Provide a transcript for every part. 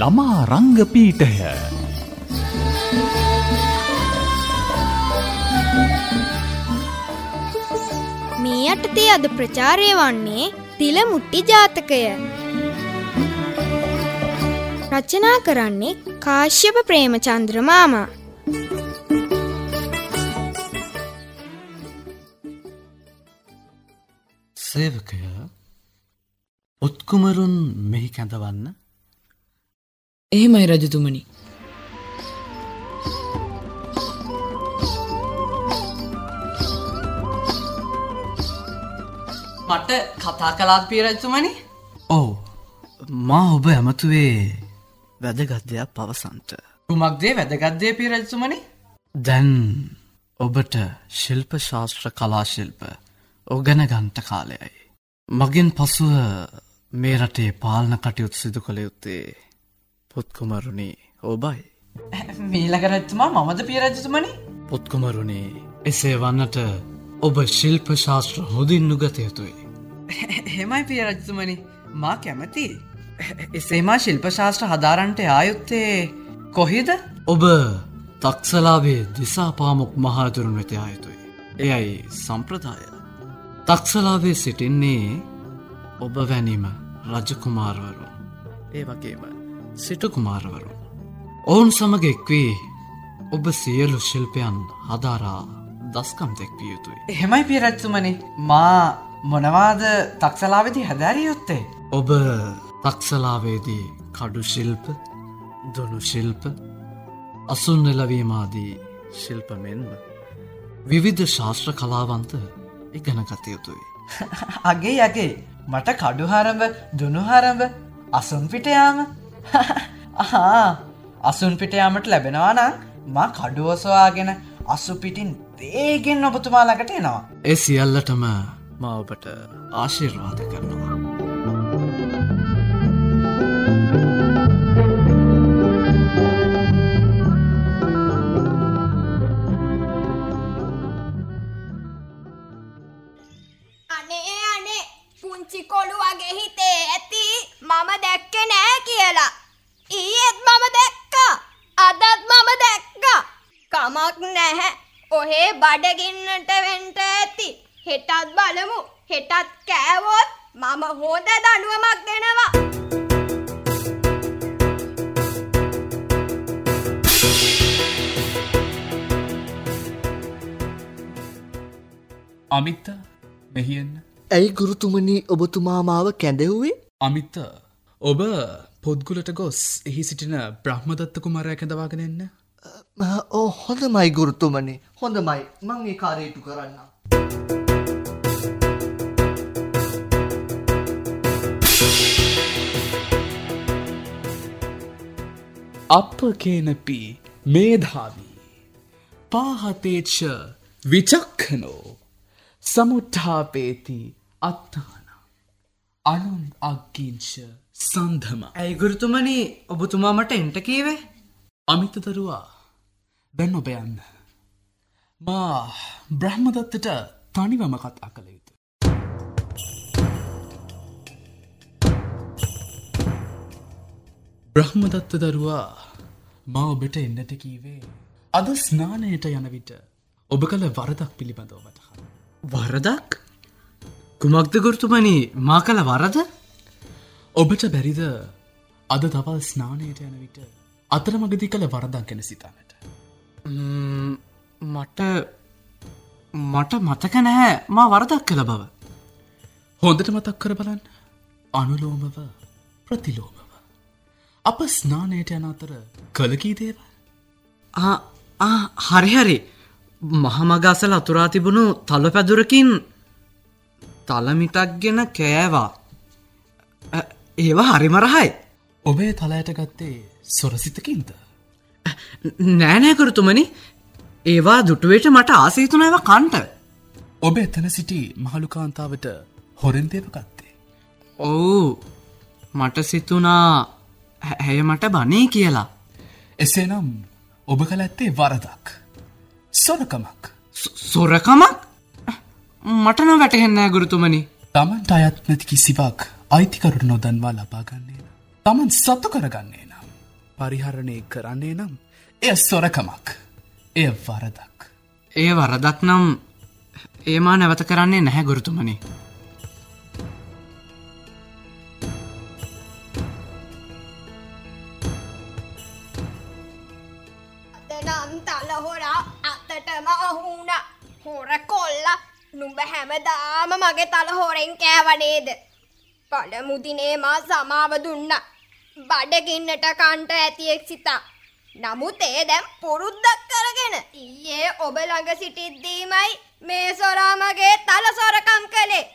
ළමා රංග පීටය මේ යටතේ අද ප්‍රචාරය වන්නේ තිල මුට්ටි ජාතකය. රචනා කරන්නේ කාශ්‍යප ප්‍රේමචන්ද්‍ර මාමා. සේවකය උත්කුමරුන් මෙහි කැඳවන්න එහෙමයි රජතුමනි. මට කතා කලාත් පියරජතුමනි ඔව් මා ඔබ ඇමතුවේ වැදගත්දයක් පවසන්ට. කුමක්දේ වැදගත්දේ පියරජතුමනි දැන් ඔබට ශිල්ප ශාස්ත්‍ර කලාශිල්ප ඔගැන ගන්ට කාලයයි. මගින් පසුව මේ රටේ පාලන කටයුතු සිදු කළ යුත්තේ පුත්කුමරුණේ ඔබයි. මීලකරත්තුමා මමද පියරජතුමනි පුත්කුමරුණේ එසේ වන්නට ඔබ ශිල්ප ශාස්ත්‍ර හොඳින් නුගත යුතුයි. හෙමයි පියරජතුමනි මා කැමති එසේමා ශිල්ප ශාස්ත්‍ර හදාරන්ට ආයුත්තේ කොහිද ඔබ තක්සලාවේ දිසා පාමුක් මහාදුරුන් වෙත ආයුතුයි. එයයි සම්ප්‍රදාය. තක්සලාවේ සිටින්නේ ඔබ වැනීම රජකුමාරවරුන්. ඒ වගේම සිටකුමාරවරුන්. ඔවුන් සමග එක්වී ඔබ සියලු ශිල්පයන් හදාරා දස්කම් දෙක්විය යුතුයි. එහෙමයි පියරජතුමනි මා මොනවාද තක්සලාවෙති හැදැරිය යුත්තේ ඔබ තක්සලාවේදී කඩු ශිල්ප දොනු ශිල්ප අසුන් එලවීමාදී ශිල්ප මෙන්ම විවිධ ශාස්ත්‍ර කලාවන්ත ඉගෙන ගතයුතුයි. අගේ යගේ මට කඩුහරඹ දුනුහරඹ අසුන් පිටයාම අහා අසුන් පිටයාමට ලැබෙනවා නම් මා කඩුවසවාගෙන අසු පිටින් දේගෙන් ඔබතුමා ළඟට එනවා ඒ සියල්ලටම ම ඔබට ආශිර්වාද කරනවා. අනේ අනේ පුංචි කොළු වගේ හිතේ ඇති මම දැක්ක නෑ කියලා. ඊයේත් මම දැක්කා. අදත් මම දැක්කා. කමක් නැහැ. ඔහේ බඩගින්නට වෙන්ට ඇති. හෙටත් බලමු. හෙටත් කෑවොත් මම හොඳ දනුවමක් දෙනවා. අමිත්ත මෙහියන්න ඇයි ගුරුතුමනි ඔබතුමා මාව කැඳෙව්වේ අමිත්ත ඔබ පොද්ගුලට ගොස් එහි සිටින බ්‍රහ්මදත්ත කුමරය කැඳවාගෙන එන්න. ඕ හොඳමයි ගුරුතුමනි. හොඳමයි. මං ඒ කාරයුතු කරන්න. අපකේනපි මේධාවී. පාහතේච්ෂ විචක්කනෝ සමුට්ඨාපේති අත්තාන අනුන් අක්කිංශ සන්ධම. ඇයි ගුරුතුමනි? ඔබතුමා මට එන්ට කීවේ? අමිත දරුවා දැන් ඔබ යන්න. මා බ්‍රහ්මදත්තට තනිවම කතා කළ යුතු බ්‍රහ්මදත්ත දරුවා මා ඔබට එන්නට කීවේ? අද ස්නානයට යන විට ඔබ කළ වරදක් පිළිබඳව වටහා වරදක් කුමක්ද ගුරුතුමනි? මා කළ වරද? ඔබට බැරිද අද තවල් ස්නානයට යන විට අතරමගදි කළ වරදක් ගැන සිතන්නට ම්ම්, මට මට මතක නැහැ. මා වරදක් කළ බව. හොඳට මතක් කර බලන්න. අනුලෝමව ප්‍රතිලෝමව. අප ස්නානයට යන අතර කලකී දේව ආ, ආ, හරි හරි. මහමගසල අතුරා තිබුණු තල පැදුරකින් තලමිටක් ගෙන කෑවා ඒවා හරිමරහයි ඔබේ තලයට ගත්තේ සොරසිතකින්ද? නෑනෑකරතුමනි ඒවා දුටුවේට මට ආසේතුන ඒව කන්ට. ඔබ එතන සිටි මහළුකාන්තාවට හොරෙන් දේව ගත්තේ. ඔවු. මට සිතුනා හැ- ඇය මට බනේ කියලා. එසේනම් ඔබ කළ ඇත්තේ වරදක්. සොරකමක්. සොරකමක් මටන වැටහෙන්නෑ ගුරුතුමනි තමන්ට අයත් නැති කිසිවක් අයිතිකරුට නොදන්වා ලබාගන්නේ. තමන් සතු කරගන්නේ නම්. පරිහරණය කරන්නේ නම් එය සොරකමක් එය වරදක්. ඒ වරදක් නම් ඒමා නැවත කරන්නේ නැහැ ගුරුතුමනි. මගේ තල හොරෙන් කෑවනේද. පළමුදිනේ මා සමාව දුන්න. බඩගින්නට කන්ට ඇතියෙක් සිතා. නමුත් ඒ දැම් පුරුද්දක් කරගෙන ඊයේ ඔබ ළඟ සිටිද්දීමයි මේ සොරාමගේ තල සොරකම් කළේ.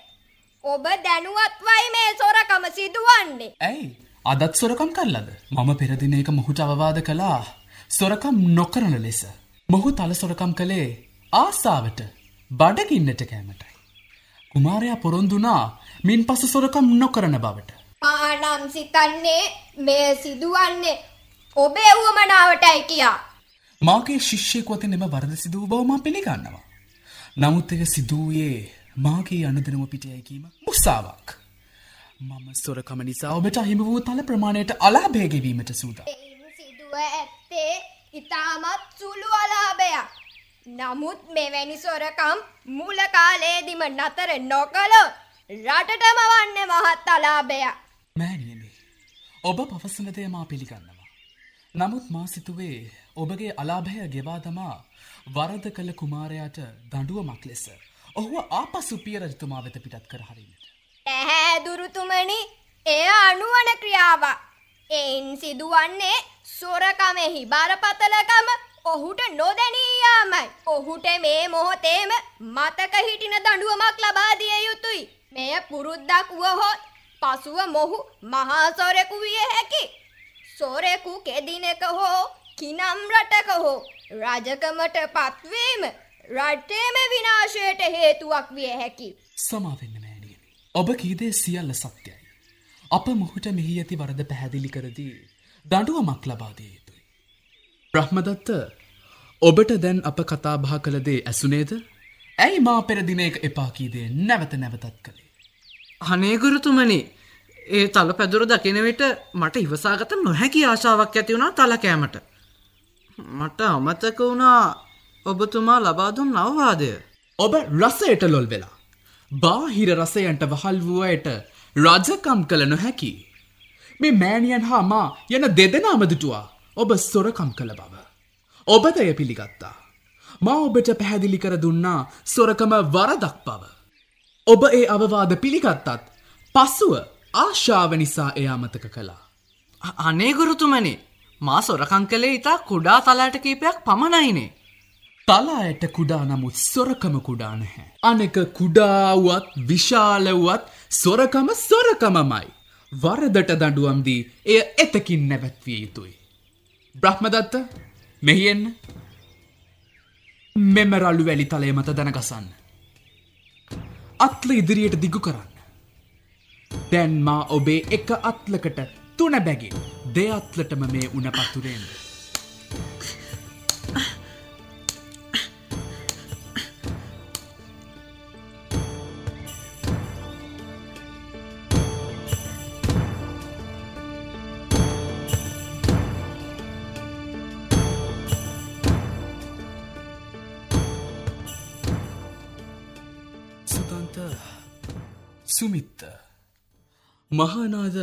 ඔබ දැනුවත්වයි මේ සොරකම සිදුවන්නේ. ඇයි අදත් සොරකම් කරලද මම පෙරදින එක මොහුට අවවාද කළා සොරකම් නොකරන ලෙස. මොහු තල සොරකම් කළේ ආසාාවට බඩගින්නට කෑමටයි. කුමාරයා පොරොන්දුනා මින් පසු සොරකම් නොකරන බවට. පානම් සිතන්නේ මේ සිදුවන්නේ ඔබේ වුවමනාවටයි කියා. මාගේ ශිෂ්‍යයෙක් වත එම වරද සිදුව බවමා පිළිගන්නවා. නමුත් එක සිදුවයේ මාගේ අනදනම පිටියයිකීම මුස්සාාවක්. මම සොරකම නිසා ඔබට අහිම වූ තල ප්‍රමාණයට අලාභයගෙවීමට සූද. සිදුව ඇත්තේ ඉතාමත් සුළු අලාභයක්. නමුත් මෙවැනි සොරකම් මුල කාලේදිම නතර නොකළ රටටම වන්න මහත් අලාභයක්. මෑනියනේ ඔබ පවසනදය මා පිළිගන්නවා. නමුත් මා සිතුවේ ඔබගේ අලාභය ගෙවා තමා වරද කළ කුමාරයාට දඩුවමක් ලෙස. ඔහුව ආපසු පිය රජතුමා වෙත පිටත් කරහරීමට. ඇහැ දුරුතුමනි එය අනුවන ක්‍රියාවක්. එයින් සිදුවන්නේ සොරකමෙහි බරපතලකම ඔහුට නොදැනීයාමයි. ඔහුට මේ මොහොතේම මතක හිටින දඩුවමක් ලබාදිය යුතුයි. මෙය පුරුද්දක් වුවහොත් පසුව මොහු මහාසොරෙකු විය හැකි. සොරෙකු කෙදිනක හෝ කිනම් රටක හෝ රජකමට පත්වීම රටේම විනාශයට හේතුවක් විය හැකි. සමාවෙන්න මෑනියනි. ඔබ කීදේ සියල්ල සත්‍යයි. අප මොහුට මෙහි ඇති වරද පැහැදිලි කරදී දඩුවමක් ලබාදය යුතුයි. බ්‍රහ්මදත්ත ඔබට දැන් අප කතාබහ කළදේ ඇසුනේද ඇයි මා පෙරදිනයක එපා කීදේ නැවත නැවතත් කළේ. අනේගුරුතුමනි ඒ තල පැදුර දකින විට මට ඉවසාගත නොහැකි ආශාවක් ඇති වුණා තලකෑමට. මට අමතක වුණා ඔබතුමා ලබාදුන් නවවාදය. ඔබ රසයට ලොල් වෙලා. බාහිර රසයන්ට වහල් වූයට රජකම් කළ නොහැකි. මේ මෑනියන් හා මා යන දෙදෙනමදුටුවා ඔබ සොරකම් කළ බව. ඔබදය පිළිගත්තා. මා ඔබට පැහැදිලි කර දුන්නා සොරකම වරදක් බව. ඔබ ඒ අවවාද පිළිගත්තත් පස්සුව ආශාව නිසා එය අමතක කළා. අනේගුරුතුමනි මා සොරකං කළේ ඉතා කුඩා තලාට කීපයක් පමණයිනේ. තලායට කුඩා නමුත් සොරකම කුඩා නැහැ. අනෙක කුඩාවත් විශාලවත් සොරකම සොරකමමයි. වරදට දඩුවම්දී එය එතකින් නැවැත්විය යුතුයි. බ්‍රහ්මදත්ත මෙහිෙන්න මෙම රල්ලු වැලි තලය මත දැනගසන්න. අත්ල ඉදිරියට දිගු කරන්න. දැන් මා ඔබේ එක අත්ලකට තුන බැගින් දෙअත්ලටම මේ උන පතුරෙන්ද. සුමිත්ත මහානාද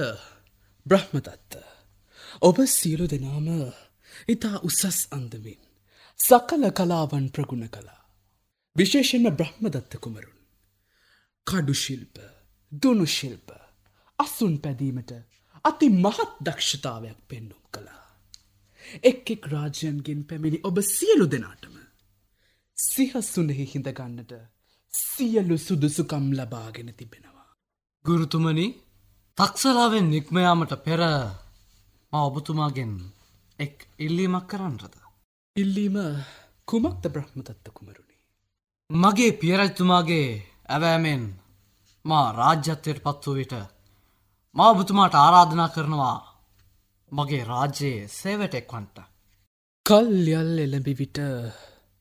බ්‍රහ්මදත්ත ඔබ සියලු දෙනාම ඉතා උසස් අන්දමින් සකල කලාවන් ප්‍රගුණ කලා විශේෂෙන්ම බ්‍රහ්මදත්ත කුමරුන් කඩු ශිල්ප දුනු ශිල්ප අසුන් පැදීමට අති මහත් දක්ෂතාවයක් පෙන්නුම් කළා එක් එක් රාජයන්ගෙන් පැමිණි ඔබ සියලු දෙනාටම සිහස්සුනෙහි හිඳගන්නට සියලු සුදුසුකම් ලබාගෙන තිබෙනවා. ගුරුතුමනි තක්සලාවෙන් නික්මයාමට පෙර ඔබතුමාගෙන් එක් ඉල්ලීමක් කරන්නට. ඉල්ලීම කුමක්ද බ්‍රහ්මතත්ත කුමරුණි. මගේ පියරජතුමාගේ ඇවෑමෙන් මා රාජ්‍යත්වයට පත් වූ විට මා ඔබතුමාට ආරාධනා කරනවා මගේ රාජ්‍යයේ සේවට එක්වන්ට. කල්යල් එළඹි විට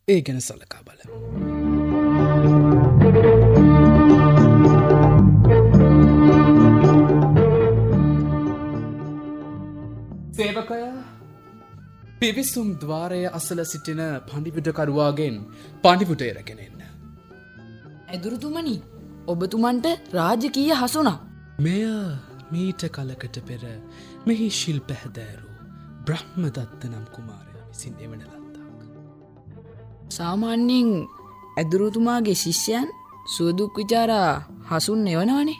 ඒ ගැන සලකා බල. සේවකය පිවිසුම් ద్వාරය අසල සිටින පණිවිඩකරුවාගෙන් පණිපුට එරගෙනෙන්න. ඇදුරුතුමනි ඔබතුමන්ට රාජකීය හසුනා. මෙය මීට කලකට පෙර මෙහි ශිල් පැහැදෑරු බ්‍රහ්මදත්ත නම් කුමාරය විසින් එවන ලද්දක්. සාමාන්‍යයෙන් ඇදුරුතුමාගේ ශිෂ්‍යයන් සුවදුක් විචාරා හසුන් එවනවානේ.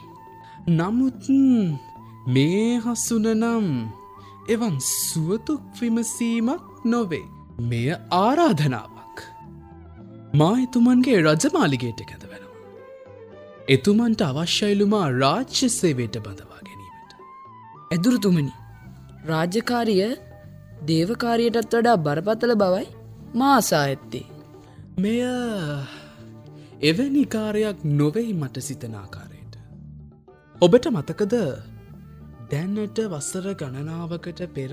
නමුත් මේ හසුන නම් එවන් සුවතුක් විමසීමක් නොවේ. මෙය ආරාධනාවක්. මා එතුමන්ගේ රජමාලිගේට කැඳ වෙනවා. එතුමන්ට අවශ්‍යයිලුමා රාජ්‍ය සේවයට බඳවා ගැනීමට. ඇදුරුතුමනි රාජ්‍යකාරිය දේවකාරියටත් වඩා බරපතල බවයි මාසා ඇත්තේ. මෙය එවැනි කාරයක් නොවෙයි මට සිතනාකාරයට. ඔබට මතකද දැන්නට වසර ගණනාවකට පෙර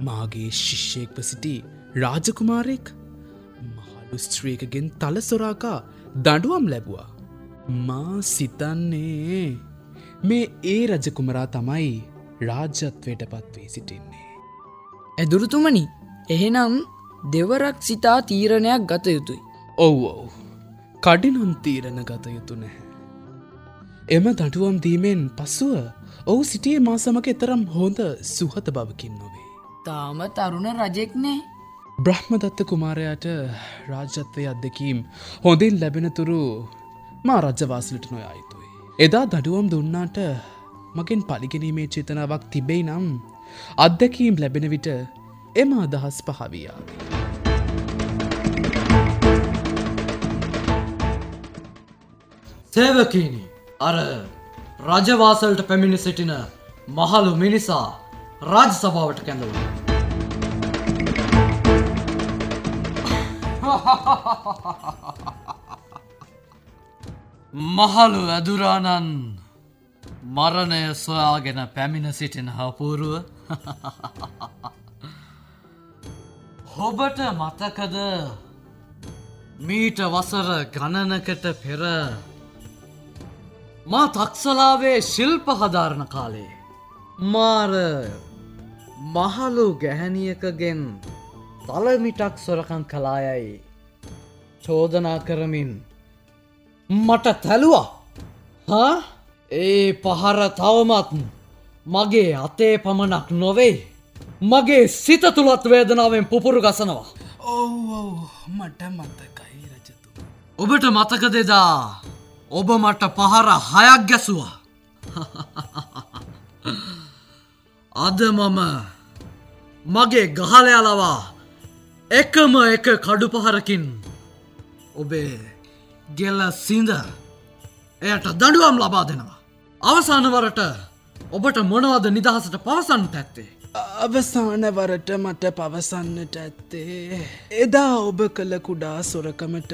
මාගේ ශිෂ්‍යයෙක්ව සිටි රාජකුමාරෙක් මහලු ස්ත්‍රීකගෙන් තලසොරාකා දඩුවම් ලැබවා. මා සිතන්නේ මේ ඒ රජකුමරා තමයි රාජ්‍යත්වයට පත්වී සිටින්නේ. ඇදුරුතුමනි එහෙනම් දෙවරක් සිතා තීරණයක් ගත යුතුයි. ඔව් ඔව් කඩිනම් තීරණ ගත යුතු නැහැ. එම දඩුවම් දීමෙන් පසුව ඔහු සිටියේ මා සමක එතරම් හොඳ සුහත බවකින් නොවේ. තාම තරුණ රජෙක් නෑ බ්‍රහ්මදත්ත කුමාරයාට රාජ්‍යත්වය අත්දකීම් හොඳින් ලැබෙනතුරු මා රජවාසලට නොයා යුතුයි. එදා දඩුවම් දුන්නාට මගෙන් පලිගැනීමේ චේතනාවක් තිබෙයි නම් අත්දැකීම් ලැබෙන විට එම අදහස් පහවියාදී. සේවකීනි අර රජවාසලට පැමිණි සිටින මහලු මිනිසා රාජ සභාවට කැඳවල. මහලු ඇදුරාණන් මරණය සොයාගෙන පැමිණ සිටින හපුරුව හොබට මතකද මීට වසර ගණනකට පෙර මා තක්සලාවේ ශිල්ප හදාරණ කාලේ. මාර මහලු ගැහැනියකගෙන් තලමිටක් සොරකං කලායයි චෝදනා කරමින් මට තැලුවා. ඒ පහර තවමත් මගේ අතේ පමණක් නොවෙයි මගේ සිත තුළත් වේදනාවෙන් පුපුරු ගසනවා. ඔව් මට මතකයි රජතු. ඔබට මතක දෙදා ඔබ මට පහර හයක් ගැසුවා. අද මම මගේ ගහලයලවා එකම එක කඩු පහරකින් ඔබේ ගෙල්ල සිඳ එයට දඩුවම් ලබා දෙනවා. අවසානවරට ඔබට මොනවද නිදහසට පවසන්නට ඇත්තේ අවසානවරට මට පවසන්නට ඇත්තේ. එදා ඔබ කළ කුඩා සොරකමට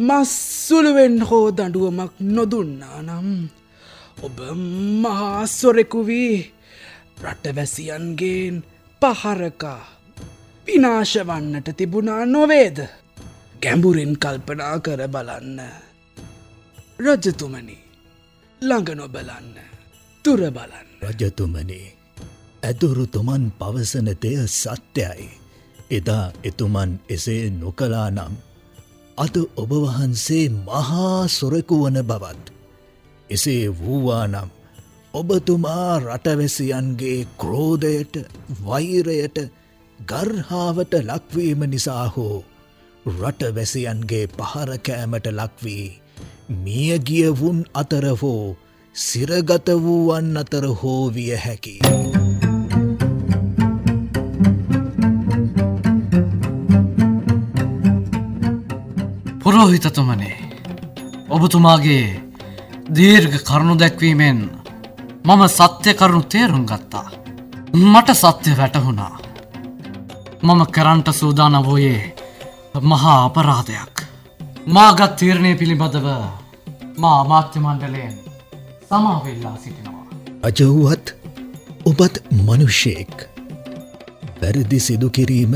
මස්සුළුවෙන් හෝ දඩුවමක් නොදුන්නා නම්. ඔබ මහාසොරෙකුවී රටවැසියන්ගේෙන් පහරකා විනාශවන්නට තිබුණා නොවේද. ගැඹුරෙන් කල්පනා කර බලන්න. රජතුමනි ළඟ නොබලන්න තුර බලන්න. රජතුමනේ ඇදුරුතුමන් පවසන දෙය සත්‍යයි. එදා එතුමන් එසේ නොකලා නම්. අද ඔබ වහන්සේ මහා සොරකු වන බවත්. එසේ වූවා නම් ඔබතුමා රටවැසියන්ගේ ක්‍රෝධයට වෛරයට ගර්හාවට ලක්වීම නිසා හෝ රටවැසියන්ගේ පහරකෑමට ලක්වී මියගියවුන් අතර හෝ සිරගත වූවන් අතර හෝ විය හැකි. පුරෝහිතතුමනේ ඔබතුමාගේ දීර්ඝ කරුණු දැක්වීමෙන් මම සත්‍ය කරුණු තේරුම් ගත්තා. මට සත්‍ය වැටහුණා. මම කරන්ට සූදාන වෝයේ මහා අපරාධයක්. මාගත් තීරණය පිළිබඳව මා අමාත්‍ය මණ්ඩලයෙන් සමාවෙල්ලා සිටිනවා. අජවුවත් ඔබත් මනුෂ්‍යයෙක්. පැරදි සිදුකිරීම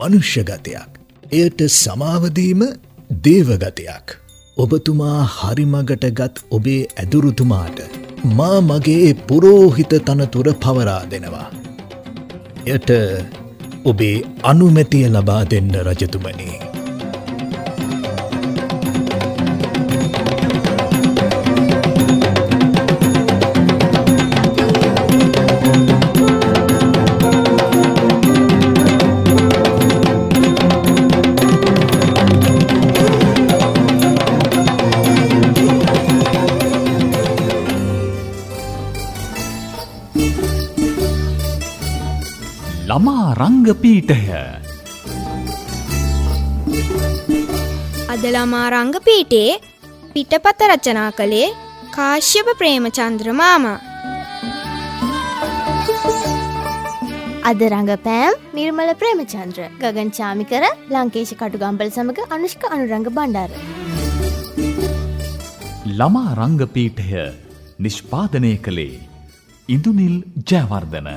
මනුෂ්‍යගතයක්. එයට සමාවදීම දේවගතයක්. ඔබතුමා හරිමගට ගත් ඔබේ ඇදුරුතුමාට මා මගේ පුරෝහිත තනතුර පවරා දෙනවා. එයට ඔබේ අනුමැතිය ලබා දෙන්න රජතුමනි. ළමා රංගපීටය අද ළමා රංගපීටේ පිටපත රචනා කළේ කාශ්‍යප ප්‍රේමචන්ද්‍ර මාමා. අද රඟපෑම් නිර්මල ප්‍රේමචන්ද්‍ර ගගන් චාමිකර ලංකේෂ කටුගම්බල සමඟ අනුෂ්ක අනුරංග බණ්ඩාර. ළමා රංගපීටය නිෂ්පාදනය කළේ ඉඳුනිල් ජයවර්ධන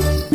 Thank you.